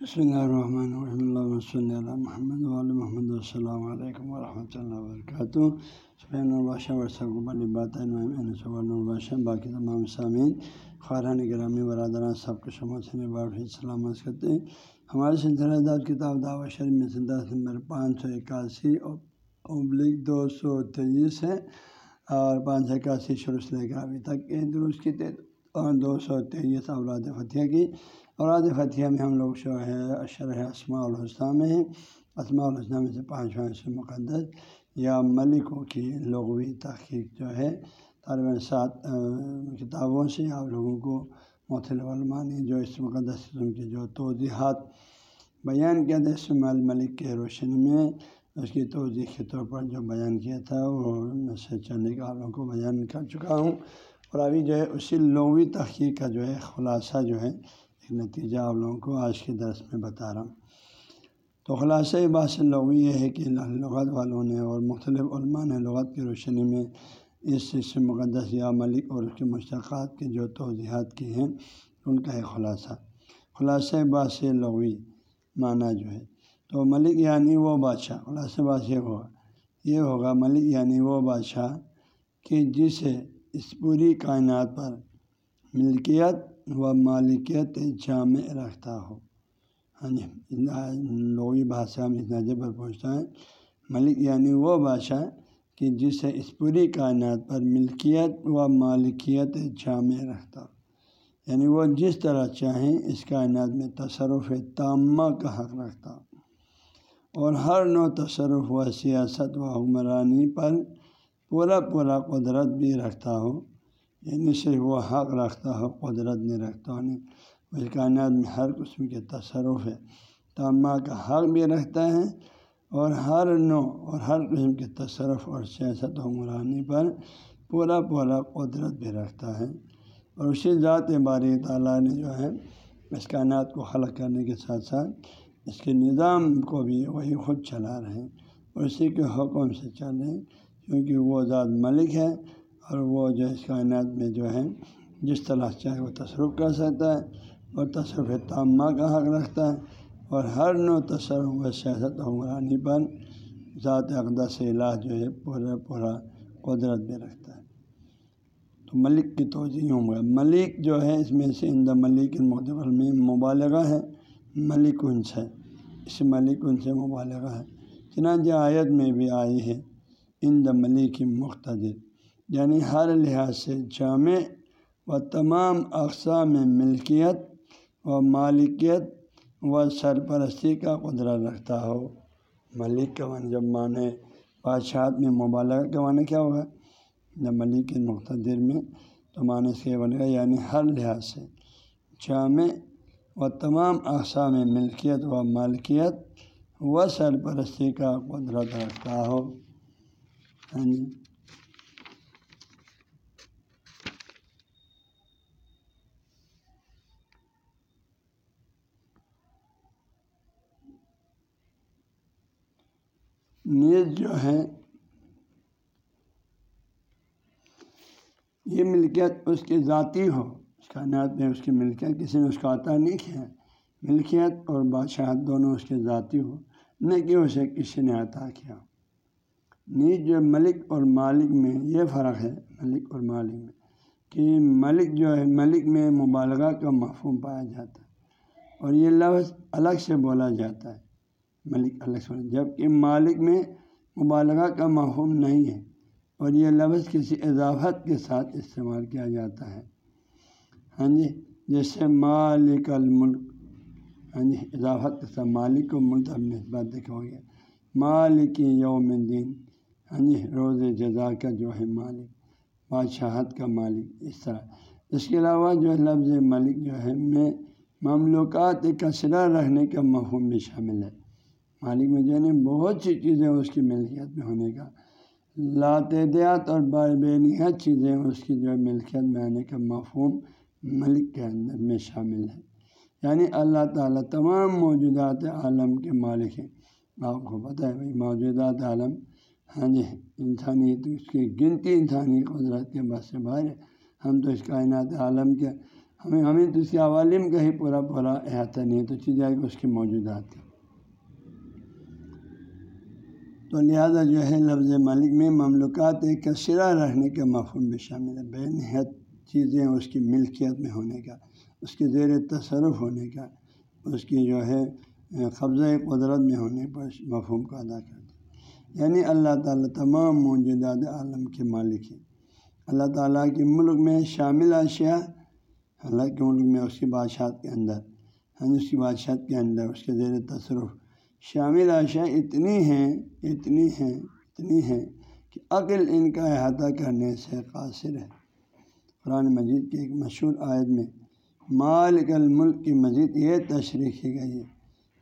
بسم اللہ الرحمن الرحیم اللہ صلی اللہ محمد علیہ محمد السلام علیکم ورحمۃ اللہ وبرکاتہ سفین الباشہ ورثہ علی بات الباشہ باقی تمام سامعین خاران گرامی برادران سب کو شمع سے بار سلامت کرتے ہیں ہمارے سلسلہ دار کتاب دعوت شریف میں سے دس نمبر پانچ سو اکاسی ابلک دو سو تیئیس ہے اور پانچ سو اکاسی شروع سے لے کر ابھی تک درست کی اور دو سو تیئیس اوراد فتح کی اوراد فتح میں ہم لوگ جو ہے اشرح اسماء الحسنہ میں ہیں۔ اسماء الحسنہ میں سے پانچواں سے مقدس یا ملکوں کی لغوی تحقیق جو ہے طالباً سات کتابوں سے آپ لوگوں کو مختلف علماء نے جو اس مقدس قسم کی جو توضیحات بیان کیا تھا اسم الملک کے روشنی میں اس کی توضیح کے طور پر جو بیان کیا تھا، وہ میں سے چند کا آپ لوگوں کو بیان کر چکا ہوں۔ اور ابھی جو ہے، اسی لغوی تحقیق کا جو ہے خلاصہ جو ہے نتیجہ آپ لوگوں کو آج کے درس میں بتا رہا ہوں۔ تو خلاصہ بات سے لغوی یہ ہے کہ لغت والوں نے اور مختلف علماء نے لغت کی روشنی میں اس سے مقدس یا ملک اور اس کے مشتقات کے جو توضیحات کی ہیں، ان کا ایک خلاصہ۔ خلاصہ بات سے لغوی معنی جو ہے، تو ملک یعنی وہ بادشاہ۔ خلاصہ بات یہ ہوگا یہ ہوگا ملک یعنی وہ بادشاہ کہ جسے اس پوری کائنات پر ملکیت و مالکیت جامع رکھتا ہو۔ یعنی ہاں جی بادشاہ ہم اس درجے پر پہنچتا ہے۔ ملک یعنی وہ بادشاہ کہ جسے اس پوری کائنات پر ملکیت و مالکیت جامع رکھتا ہو۔ یعنی وہ جس طرح چاہیں اس کائنات میں تصرف تامہ کا حق رکھتا ہو۔ اور ہر نو تصرف و سیاست و حکمرانی پر پورا پورا قدرت بھی رکھتا ہو۔ یعنی صرف وہ حق رکھتا ہو قدرت نہیں رکھتا ہو نہیں اس کائنات میں ہر قسم کے تصرف ہے تامہ کا حق بھی رکھتا ہے اور ہر نو اور ہر قسم کے تصرف اور سیاست و حکمرانی پر پورا پورا قدرت بھی رکھتا ہے۔ اور اسی ذات باری تعالیٰ نے جو ہے، اس کائنات کو خلق کرنے کے ساتھ ساتھ اس کے نظام کو بھی وہی خود چلا رہے ہیں۔ اور اسی کے حکم سے چل رہے ہیں، کیونکہ وہ ذات ملک ہے۔ اور وہ جو اس کائنات میں جو ہے جس طرح چاہے وہ تصرف کر سکتا ہے اور تصرف تامہ کا حق رکھتا ہے اور ہر نو تصرف و سیاست حکمرانی پر ذات اقدس الہ جو ہے، پورا پورا قدرت بھی رکھتا ہے۔ تو ملک کی توجہ ہوں گا ملک جو ہے، اس میں سے اند ملک مقدبل میں مبالغہ ہے۔ ملک انس ہے اس ملک ان سے مبالغہ ہے۔ چنانچہ آیت میں بھی آئی ہے ان ملک مختلف یعنی ہر لحاظ سے جامع و تمام اقسام میں ملکیت و مالکیت و سرپرستی کا قدرت رکھتا ہو۔ ملک کا معنی جب معنی بادشاہت میں مبالغہ کا معنی کیا ہوگا؟ جب ملک کے مقتدر میں تو معنی سے بنے گا یعنی ہر لحاظ سے جامع و تمام اقسام میں ملکیت و مالکیت و سرپرستی کا قدرت رکھتا ہو۔ ہاں جی۔ نیز جو ہے یہ ملکیت اس کی ذاتی ہو۔ اس کا نعت میں اس کی ملکیت، کسی نے اس کا عطا نہیں کیا۔ ملکیت اور بادشاہت دونوں اس کے ذاتی ہو۔ نہ کہ اسے کسی نے عطا کیا۔ نیز جو ملک اور مالک میں یہ فرق ہے، ملک اور مالک میں، کہ ملک جو ہے، ملک میں مبالغہ کا مفہوم پایا جاتا ہے اور یہ لفظ الگ سے بولا جاتا ہے۔ ملک الگ سے مالک میں مبالغہ کا مفہوم نہیں ہے اور یہ لفظ کسی اضافت کے ساتھ استعمال کیا جاتا ہے۔ ہاں جی جیسے مالک الملک ہاں جی اضافت کے ساتھ مالک کو ملک نسبت دیکھا ہو گیا۔ مالک یوم دین ہاں جی روز جزا کا جو ہے مالک، بادشاہت کا مالک، اس طرح۔ اس کے علاوہ جو ہے لفظ ملک جو ہے میں مملوکات کثرہ رہنے کا مفہوم بھی شامل ہے۔ مالک میں جو بہت سی چیزیں اس کی ملکیت میں ہونے کا لاتعداد اور بے نہایت چیزیں اس کی جو ہے ملکیت میں آنے کا مفہوم ملک کے اندر میں شامل ہے۔ یعنی اللہ تعالیٰ تمام موجودات عالم کے مالک ہیں۔ آپ کو پتہ ہے بھائی، موجودات عالم ہاں جی انسانی اس کی گنتی انسانی قدرت کے بس سے باہر ہے۔ ہم تو اس کائنات عالم کے، ہمیں ہمیں تو اس کے عوالم کا ہی پورا پورا احاطہ نہیں ہے، تو چیز جائے اس کی موجودات ہے تو لہٰذا جو ہے لفظ ملک میں مملکات کثرہ رہنے کے مفہوم بھی شامل ہے، بے نہایت چیزیں اس کی ملکیت میں ہونے کا، اس کے زیر تصرف ہونے کا، اس کی جو ہے قبضۂ قدرت میں ہونے پر مفہوم کو ادا کرتے یعنی اللہ تعالیٰ تمام موجودات عالم کے مالک ہیں۔ اللہ تعالیٰ کے ملک میں شامل اشیاء، اللہ کے ملک میں اس کی بادشاہت کے اندر ہاں اس کی بادشاہت کے اندر اس کے زیر تصرف شامل اشیاء اتنی ہیں اتنی ہیں اتنی ہیں کہ عقل ان کا احاطہ کرنے سے قاصر ہے۔ قرآن مجید کی ایک مشہور آیت میں، مالک الملک کی مزید یہ تشریح کی گئی ہے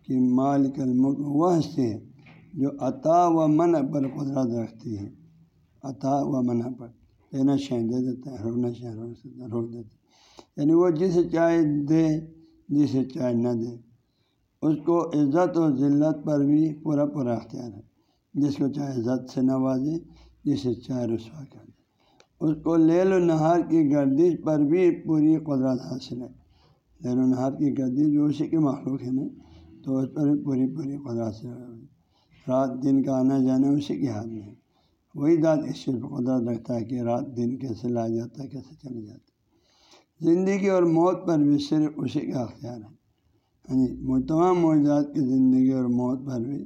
کہ مالک الملک وہ ہستی ہے جو عطا و منع پر قدرت رکھتی ہے عطا و منع پر دینا شہ دے دیتا ہے روکنا شہ روک دیتا ہے روک دیتا ہے یعنی وہ جسے چاہے دے، جسے چاہے نہ دے۔ اس کو عزت و ذلت پر بھی پورا پورا اختیار ہے۔ جس کو چاہے عزت سے نوازے، جسے چاہے رسوا کر دے اس کو لیل و نہار کی گردش پر بھی پوری قدرت حاصل ہے۔ لیل و نہار کی گردش جو اسی کے مخلوق ہے نا، تو اس پر بھی پوری پوری قدرت حاصل ہے۔ رات دن کا آنا جانا اسی کے ہاتھ میں ہے۔ وہی ذات اس چیز پر قدرت رکھتا ہے کہ رات دن کیسے لایا جاتا ہے، کیسے چلی جاتا ہے۔ زندگی اور موت پر بھی صرف اسی کا اختیار ہے۔ ہاں جی تمام موجودات کی زندگی اور موت پر بھی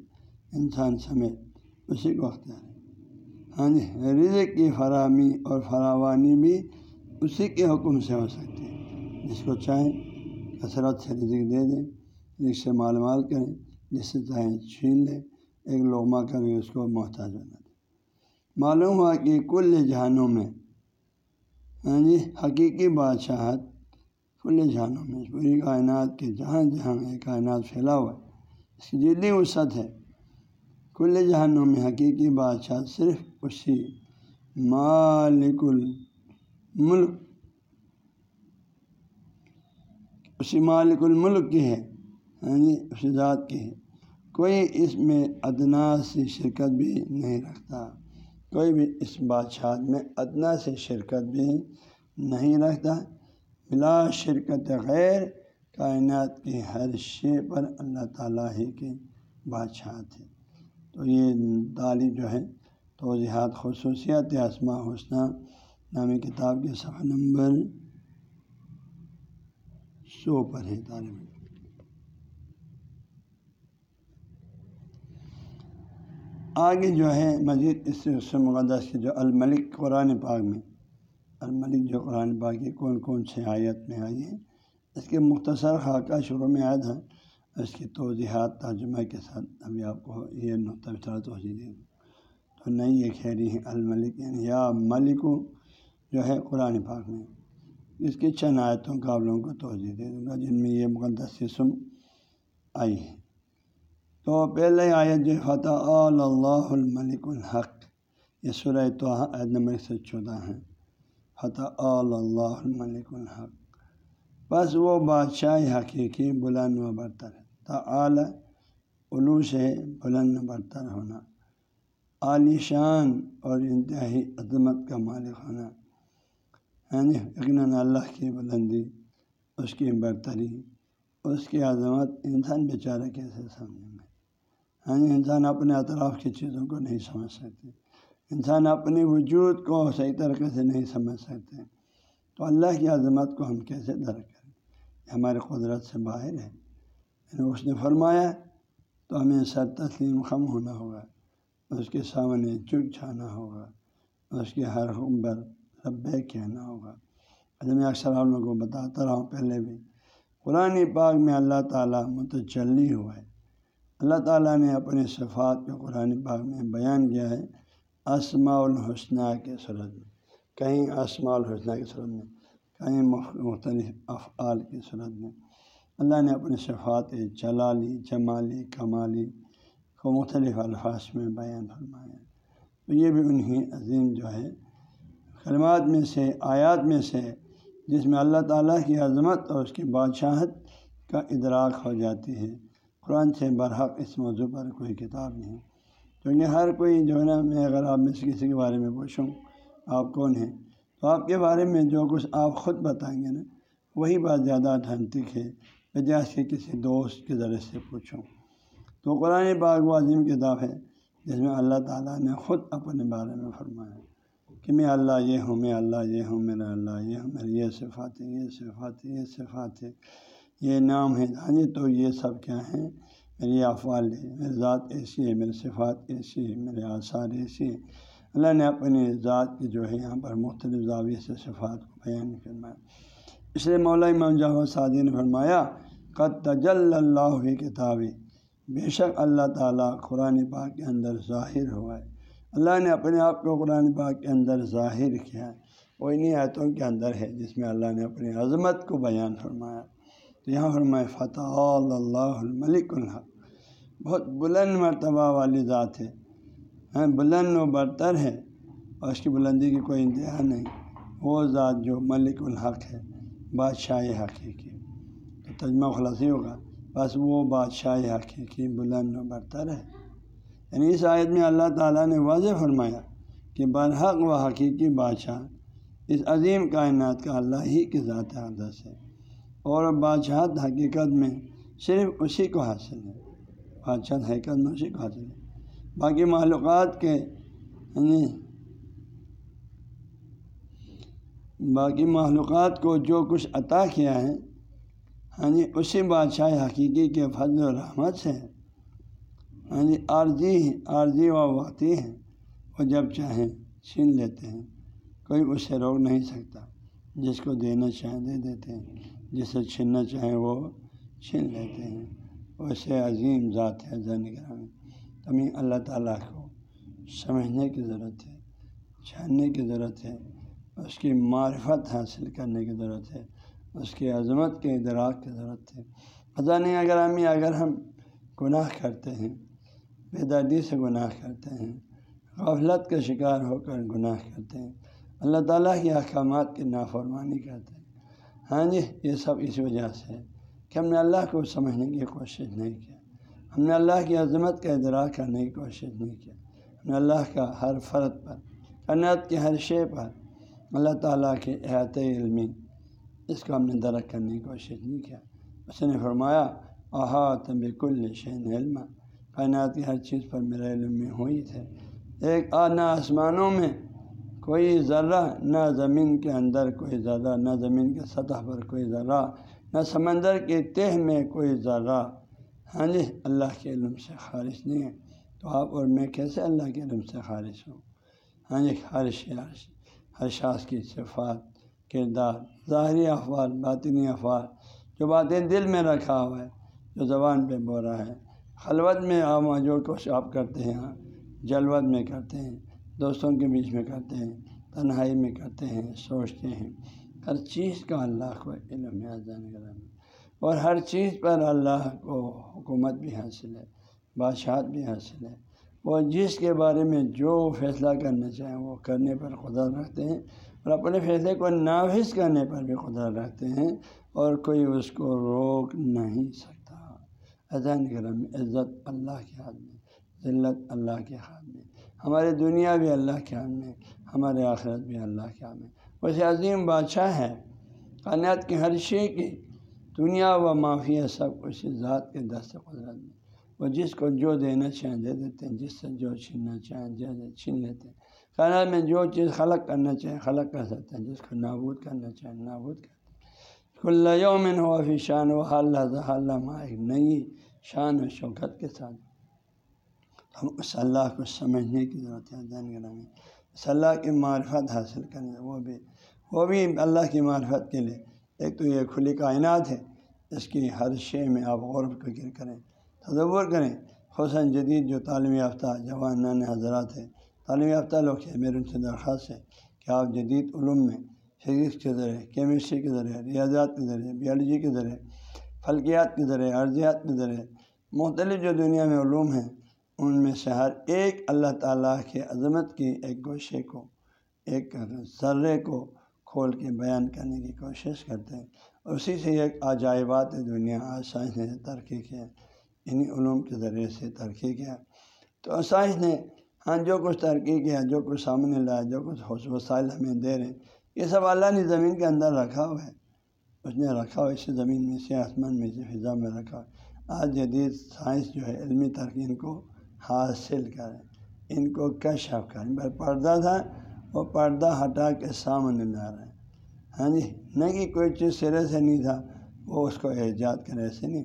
انسان سمیت اسی کو اختیار ہے ہاں جی رزق کی فراہمی اور فراوانی بھی اسی کے حکم سے ہو سکتی ہے جس کو چاہیں کثرت سے رزق دے دیں جس سے مال مال کریں جس سے چاہیں چھین لیں ایک لغمہ کا بھی اس کو محتاج بنا دیں معلوم ہوا کہ کل جہانوں میں ہاں جی حقیقی بادشاہت کل جہانوں میں پوری کائنات کے جہاں جہاں یہ کائنات پھیلا ہوا ہے۔ اس کی جدی وسعت ہے، کل جہانوں میں حقیقی بادشاہ صرف اسی مالک الملک، اسی مالک الملک کی ہے ہاں جی اسی ذات کی ہے۔ کوئی اس میں ادنا سی شرکت بھی نہیں رکھتا۔ کوئی بھی اس بادشاہ میں ادنا سی شرکت بھی نہیں رکھتا۔ بلا شرکت غیر کائنات کی ہر شے پر اللہ تعالیٰ ہی کی بادشاہ تھے۔ تو یہ دالی جو ہے، توضیحات، خصوصیات اسماء حسنہ نامی کتاب کے صفحہ نمبر سو پر ہے طالب آگے جو ہے مزید اس مقدس کی جو الملک قرآن پاک میں الملک جو قرآن پاک کی کون کون سے آیت میں آئی ہیں، اس کے مختصر خاکہ شروع میں آیا تھا اس کی توضیحات، ترجمہ کے ساتھ ابھی آپ کو یہ نقطہ توجہ دے دوں۔ تو نہیں یہ خیری ہے، الملک یعنی یا ملک جو ہے قرآن پاک میں۔ اس کی چند آیتوں کا آپ لوگوں کو توجہ دے دوں گا، جن میں یہ مقدس قسم آئی ہے۔ تو پہلے آیت جو فتح اللہ الملک الحق۔ یہ سورہ تو عید نمبر سے چودہ ہیں فتح اللہ الملک الحق۔ بس وہ بادشاہ حقیقی بلند و برتر ہے۔ تعلی علو سے بلند برتر ہونا۔ عالی شان اور انتہائی عظمت کا مالک ہونا۔ یعنی یقیناً اللہ کی بلندی، اس کی برتری، اس کی عظمت انسان بیچارہ کیسے سمجھیں گے یعنی انسان اپنے اطراف کی چیزوں کو نہیں سمجھ سکتے۔ انسان اپنے وجود کو صحیح طریقے سے نہیں سمجھ سکتے۔ تو اللہ کی عظمت کو ہم کیسے درک کریں؟ ہماری قدرت سے باہر ہے۔ یعنی اس نے فرمایا، تو ہمیں سر تسلیم خم ہونا ہوگا، اس کے سامنے چک چھانا ہوگا، اس کے ہر حکم پر رب کہنا ہوگا۔ میں اکثر آپ لوگوں کو بتاتا رہا ہوں، پہلے بھی۔ قرآن پاک میں اللہ تعالیٰ متجلی ہوا ہے۔ اللہ تعالیٰ نے اپنے صفات کو قرآن پاک میں بیان کیا ہے۔ اسماع الحسنہ کے صورت میں، کہیں اسماع الحسنہ کی صورت میں، کہیں مختلف افعال کی صورت میں۔ اللہ نے اپنے صفات جلالی، جمالی، کمالی کو مختلف الفاظ میں بیان فرمایا۔ تو یہ بھی انہیں عظیم جو ہے، کلمات میں سے، آیات میں سے، جس میں اللہ تعالیٰ کی عظمت اور اس کی بادشاہت کا ادراک ہو جاتی ہے۔ قرآن سے برحق اس موضوع پر کوئی کتاب نہیں۔ کیونکہ ہر کوئی جو ہے نا، میں اگر آپ میں سے کسی کے بارے میں پوچھوں، آپ کون ہیں؟ تو آپ کے بارے میں جو کچھ آپ خود بتائیں گے نا، وہی بات زیادہ ٹھنڈک ہے۔ بجائے کے کسی دوست کے ذریعے سے پوچھوں۔ تو قرآن باغ و عظیم کتاب ہے، جس میں اللہ تعالیٰ نے خود اپنے بارے میں فرمایا کہ میں اللہ یہ ہوں، میں اللہ یہ ہوں، میرا اللہ یہ ہوں میرے یہ صفات ہے یہ صفات ہے یہ صفات ہے یہ نام ہے ہاں جی تو یہ سب کیا ہیں؟ میری افعال میری ذات ایسی ہے میری صفات ایسی ہے میرے آثار ایسی ہے اللہ نے اپنی ذات کی جو ہے یہاں پر مختلف زاویے سے صفات کو بیان فرمایا۔ اس لیے مولا امام جاوید سعدی نے فرمایا، قد تجل اللہ کتابی بے شک اللہ تعالیٰ قرآن پاک کے اندر ظاہر ہوا ہے۔ اللہ نے اپنے آپ کو قرآن پاک کے اندر ظاہر کیا ہے۔ وہ انہیں آیتوں کے اندر ہے جس میں اللہ نے اپنی عظمت کو بیان فرمایا۔ تو یہاں فرمائے فتح اللہ الملک الحق۔ بہت بلند مرتبہ والی ذات ہے۔ ہاں بلند و برتر ہے، اور اس کی بلندی کی کوئی انتہا نہیں۔ وہ ذات جو ملک الحق ہے، بادشاہ حقیقی۔ تو تجمہ خلاصی ہوگا۔ بس وہ بادشاہ حقیقی بلند و برتر ہے۔ یعنی اس آیت میں اللہ تعالیٰ نے واضح فرمایا کہ برحق و حقیقی بادشاہ اس عظیم کائنات کا اللہ ہی کی ذات حدث ہے، اور بادشاہت حقیقت میں صرف اسی کو حاصل ہے۔ بادشاہ حقیقت میں اسی حاصل ہے باقی معلومات کے یعنی باقی معلومات کو جو کچھ عطا کیا ہے ہاں جی اسی بادشاہ حقیقی کے فضل و رحمت سے ہاں جی عارضی عارضی و واقعی ہیں وہ جب چاہیں چھین لیتے ہیں۔ کوئی اسے روک نہیں سکتا، جس کو دینا چاہیں دے دیتے ہیں، جسے چھیننا چاہیں وہ چھین لیتے ہیں۔ اسے عظیم ذات ہے زین گرامی تمہیں اللہ تعالیٰ کو سمجھنے کی ضرورت ہے، جاننے کی ضرورت ہے، اس کی معرفت حاصل کرنے کی ضرورت ہے، اس کی عظمت کے ادراک کی ضرورت ہے۔ پتہ نہیں اگر ہم گناہ کرتے ہیں بے دردی سے گناہ کرتے ہیں، غفلت کا شکار ہو کر گناہ کرتے ہیں، اللہ تعالیٰ کے احکامات کی نافرمانی کرتے ہیں۔ ہاں جی یہ سب اس وجہ سے ہے۔ کہ ہم نے اللہ کو سمجھنے کی کوشش نہیں کیا ہم نے اللہ کی عظمت کا ادراک کرنے کی کوشش نہیں کیا ہم نے اللہ کا ہر فرد پر کنعت کے ہر شے پر اللہ تعالیٰ کے احاطۂ علمی اس کو ہم نے درک کرنے کی کوشش نہیں کیا اس نے فرمایا احاط بالکل شین علم۔ کائنات کی ہر چیز پر میرا علم میں ہوئی تھے۔ ایک آ نہ آسمانوں میں کوئی ذرہ، نہ زمین کے اندر کوئی ذرہ، نہ زمین کے سطح پر کوئی ذرہ۔ نہ سمندر کے تہ میں کوئی ذرہ۔ ہاں جی اللہ کے علم سے خارج نہیں ہے۔ تو آپ اور میں کیسے اللہ کے علم سے خارج ہوں؟ ہاں جی خارش ہر شاخ کی صفات، کردار، ظاہری افعال، باطنی افعال، جو باتیں دل میں رکھا ہوا ہے، جو زبان پہ بول رہا ہے۔ خلوت میں آپ جو کچھ آپ کرتے ہیں ہاں، جلوت میں کرتے ہیں، دوستوں کے بیچ میں کرتے ہیں، تنہائی میں کرتے ہیں، سوچتے ہیں۔ ہر چیز کا اللہ کو علم ہے کرم اور ہر چیز پر اللہ کو حکومت بھی حاصل ہے، بادشاہت بھی حاصل ہے۔ وہ جس کے بارے میں جو فیصلہ کرنا چاہیں وہ کرنے پر خدا رکھتے ہیں، اور اپنے فیصلے کو نافذ کرنے پر بھی خدا رکھتے ہیں، اور کوئی اس کو روک نہیں سکتا۔ اذان کرم عزت اللہ کے ہاتھ میں، ذلت اللہ کے ہاتھ میں۔ ہماری دنیا بھی اللہ کے ہاتھ میں، ہمارے آخرت بھی اللہ کے ہاتھ میں۔ ویسے عظیم بادشاہ ہے کائنات کی ہر شے کی دنیا و معافیا سب اسی ذات کے دست قدرت میں۔ وہ جس کو جو دینا چاہیں دے دیتے ہیں، جس سے جو چھیننا چاہیں چھین لیتے ہیں۔ کائنات میں جو چیز خلق کرنا چاہیں، خلق کر سکتے ہیں۔ جس کو نابود کرنا چاہیں، نابود کرتے ہیں۔ کل یومن ہو فی شان و حلّہ ایک نئی شان و شوکت کے ساتھ۔ ہم اس اللہ کو سمجھنے کی ضرورت ہے میں۔ اس اللہ کی معرفت حاصل کرنے وہ بھی وہ بھی اللہ کی معرفت کے لیے۔ ایک تو یہ کھلی کائنات ہے، اس کی ہر شے میں آپ غور و فکر کریں، تصور کریں۔ حسن جدید جو تعلیم یافتہ جوان حضرات ہیں۔ تعلیم یافتہ لوگ ہیں، میرے ان سے درخواست ہے کہ آپ جدید علوم میں فزکس کے ذریعے، کیمسٹری کے ذریعے، ریاضیات کے ذریعے بیالوجی کے ذریعے، فلکیات کے ذریعے ارضیات کے ذریعے، مختلف جو دنیا میں علوم ہیں ان میں سے ہر ایک اللہ تعالیٰ کے عظمت کی ایک گوشے کو، ایک ذرے کو کھول کے بیان کرنے کی کوشش کرتے ہیں۔ اسی سے ایک عجائبات دنیا آج سائنس نے ترقی کیا انہیں علوم کے ذریعے سے ترقی کیا تو سائنس نے ہاں جو کچھ ترقی کیا جو کچھ سامنے لایا، جو کچھ حوص وسائل ہمیں دے رہے ہیں، یہ سب اللہ نے زمین کے اندر رکھا ہوا ہے۔ اس نے رکھا ہو اسی زمین میں سے آسمان میں سے فضا میں رکھا آج جدید سائنس جو ہے، علمی ترقی ان کو حاصل کریں۔ ان کو کشف کریں۔ بھائی پردہ تھا، وہ پردہ ہٹا کے سامنے لا رہے ہیں ہاں جی نہ کہ کوئی چیز سرے سے نہیں تھا، وہ اس کو ایجاد کرے ایسے نہیں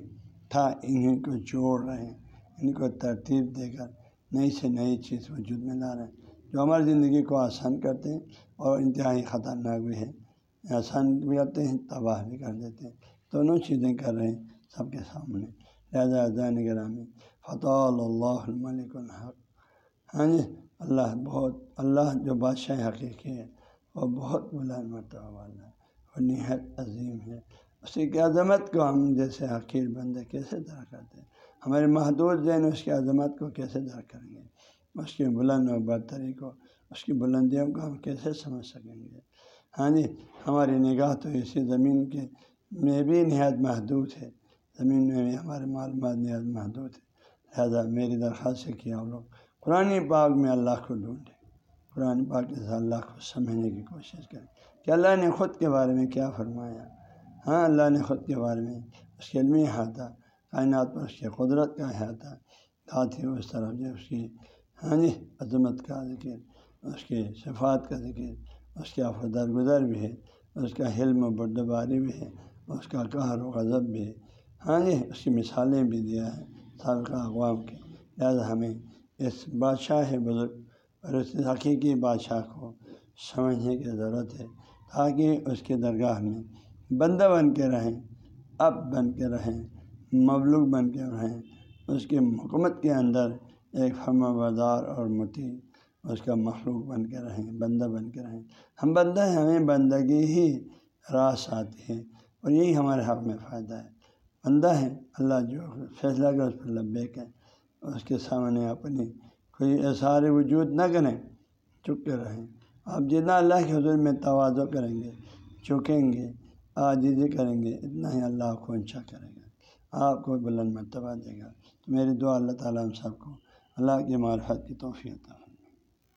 تھا۔ انہیں کو جوڑ رہے ہیں، ان کو ترتیب دے کر نئی سے نئی چیز وجود میں لا رہے ہیں۔ جو ہماری زندگی کو آسان کرتے ہیں اور انتہائی خطرناک بھی ہے آسان بھی کرتے ہیں، تباہ بھی کر دیتے ہیں۔ دونوں چیزیں کر رہے ہیں سب کے سامنے۔ لہٰذا زین گرامی فتح اللہ الملک الحق۔ ہاں جی اللہ بہت، اللہ جو بادشاہ حقیقی ہے، وہ بہت بلند مرتبہ والا ہے، وہ نہایت عظیم ہے۔ اسی کی عظمت کو ہم جیسے حقیر بندے کیسے درا کرتے ہیں؟ ہمارے محدود ذہن اس کی عظمت کو کیسے درا کریں گے؟ اس کی بلند و برتری کو، اس کی بلندیوں کو ہم کیسے سمجھ سکیں گے؟ ہاں جی ہماری نگاہ تو اسی زمین کے میں بھی نہایت محدود ہے۔ زمین میں بھی ہمارے معلومات نہایت محدود ہے۔ لہٰذا میری درخواست سے کیا ہم لوگ قرآن پاک میں اللہ کو ڈھونڈیں۔ قرآن پاک سے اللہ کو سمجھنے کی کوشش کریں۔ کہ اللہ نے خود کے بارے میں کیا فرمایا؟ ہاں اللہ نے خود کے بارے میں اس کے علمی احاطہ کائنات پر اس کی قدرت کا احاطہ ساتھ ہی اس طرف جو اس کی ہاں جی عظمت کا ذکر، اس کے صفات کا ذکر، اس کے آف درگزر بھی ہے، اس کا حلم و بردباری بھی ہے، اس کا قہر و غضب بھی ہے۔ ہاں جی اس کی مثالیں بھی دیا ہے۔ سابقہ اقوام کے لہٰذا ہمیں اس بادشاہ بزرگ اور اس حقیقی بادشاہ کو سمجھنے کی ضرورت ہے تاکہ اس کے درگاہ میں بندہ بن کے رہیں، اب بن کے رہیں مبلوغ بن کے رہیں۔ اس کے حکومت کے اندر ایک ہم بردار اور متی، اس کا مخلوق بن کے رہیں، بندہ بن کے رہیں۔ ہم بندہ ہیں، ہمیں بندگی ہی راس آتی ہے اور یہی ہمارے حق میں فائدہ ہے۔ بندہ ہے۔ اللہ جو فیصلہ کر اس پر لبیک ہے۔ اس کے سامنے اپنی کوئی اظہار وجود نہ کریں۔ چک کے رہیں۔ آپ جتنا اللہ کے حضور میں توازو کریں گے چکیں گے، آجزی کریں گے، اتنا ہی اللہ کو اونچا کرے گا۔ آپ کو بلند مرتبہ دے گا۔ تو میری دعا اللہ تعالیٰ ہم سب کو اللہ کی معرفت کی توفیع